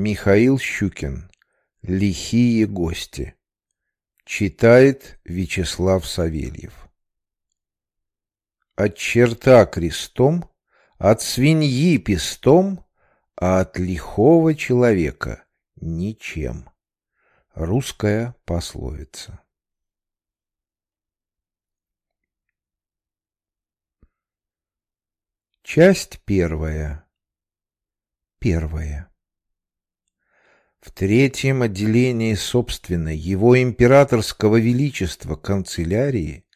Михаил Щукин. Лихие гости. Читает Вячеслав Савельев. От черта крестом, от свиньи пестом, а от лихого человека ничем. Русская пословица. Часть первая. Первая. В третьем отделении собственной его императорского величества канцелярии,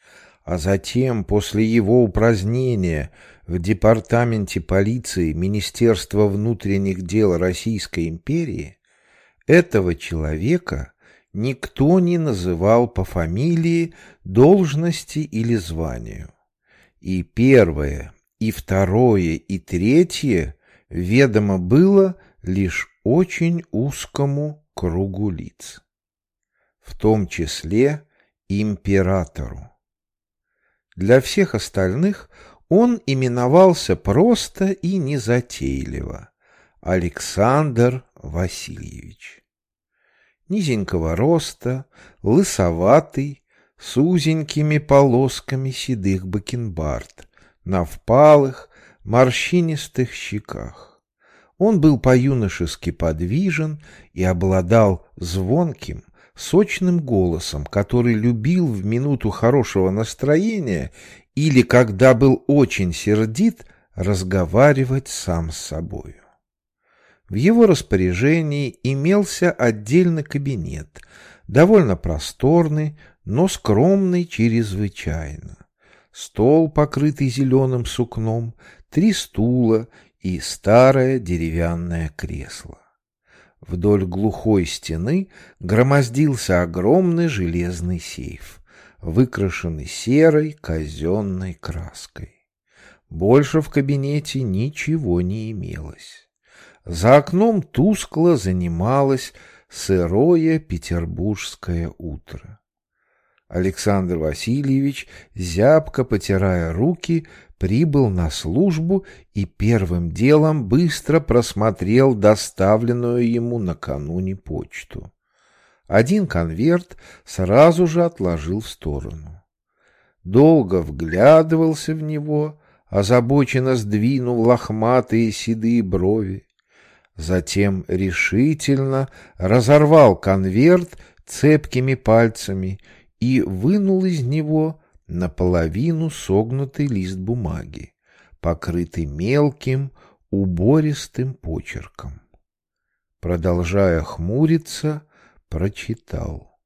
а затем после его упразднения в департаменте полиции Министерства внутренних дел Российской империи, этого человека никто не называл по фамилии, должности или званию. И первое, и второе, и третье ведомо было лишь очень узкому кругу лиц, в том числе императору. Для всех остальных он именовался просто и незатейливо Александр Васильевич. Низенького роста, лысоватый, с узенькими полосками седых бакенбард, на впалых, морщинистых щеках. Он был по-юношески подвижен и обладал звонким, сочным голосом, который любил в минуту хорошего настроения или, когда был очень сердит, разговаривать сам с собою. В его распоряжении имелся отдельный кабинет, довольно просторный, но скромный чрезвычайно. Стол, покрытый зеленым сукном, три стула и старое деревянное кресло. Вдоль глухой стены громоздился огромный железный сейф, выкрашенный серой казенной краской. Больше в кабинете ничего не имелось. За окном тускло занималось сырое петербургское утро. Александр Васильевич, зябко потирая руки, прибыл на службу и первым делом быстро просмотрел доставленную ему накануне почту. Один конверт сразу же отложил в сторону. Долго вглядывался в него, озабоченно сдвинув лохматые седые брови. Затем решительно разорвал конверт цепкими пальцами и вынул из него наполовину согнутый лист бумаги, покрытый мелким, убористым почерком. Продолжая хмуриться, прочитал.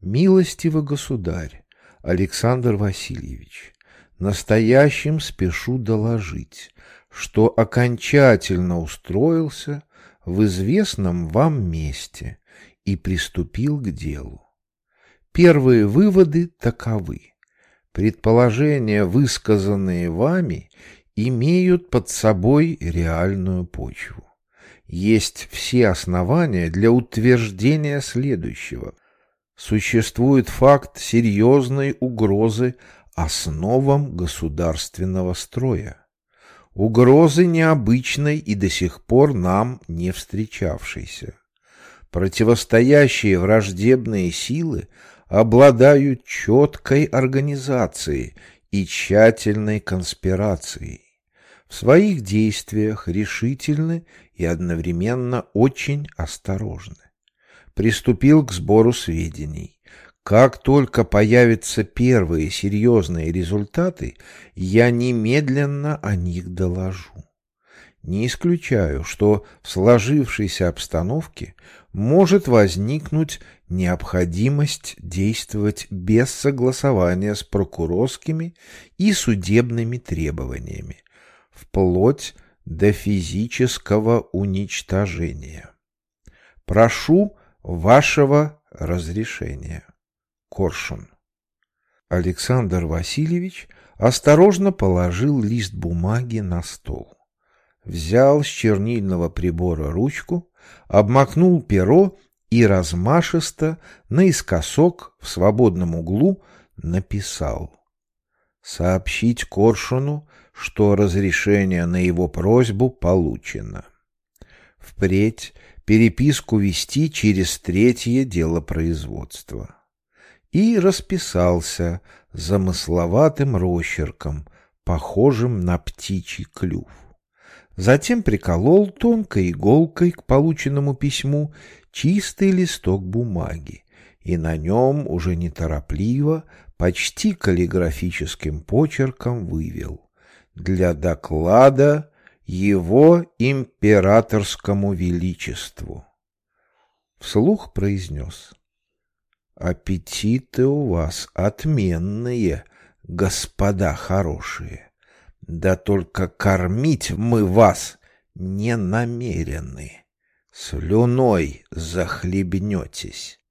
«Милостивый государь Александр Васильевич, настоящим спешу доложить, что окончательно устроился в известном вам месте и приступил к делу. Первые выводы таковы. Предположения, высказанные вами, имеют под собой реальную почву. Есть все основания для утверждения следующего. Существует факт серьезной угрозы основам государственного строя. Угрозы необычной и до сих пор нам не встречавшейся. Противостоящие враждебные силы – обладают четкой организацией и тщательной конспирацией. В своих действиях решительны и одновременно очень осторожны. Приступил к сбору сведений. Как только появятся первые серьезные результаты, я немедленно о них доложу. Не исключаю, что в сложившейся обстановке может возникнуть необходимость действовать без согласования с прокурорскими и судебными требованиями, вплоть до физического уничтожения. Прошу вашего разрешения. Коршун. Александр Васильевич осторожно положил лист бумаги на стол. Взял с чернильного прибора ручку, обмакнул перо и размашисто наискосок в свободном углу написал «Сообщить Коршуну, что разрешение на его просьбу получено». впредь переписку вести через третье дело производства. И расписался замысловатым росчерком, похожим на птичий клюв. Затем приколол тонкой иголкой к полученному письму чистый листок бумаги, и на нем уже неторопливо, почти каллиграфическим почерком вывел «Для доклада его императорскому величеству». Вслух произнес «Аппетиты у вас отменные, господа хорошие, да только кормить мы вас не намерены, слюной захлебнетесь».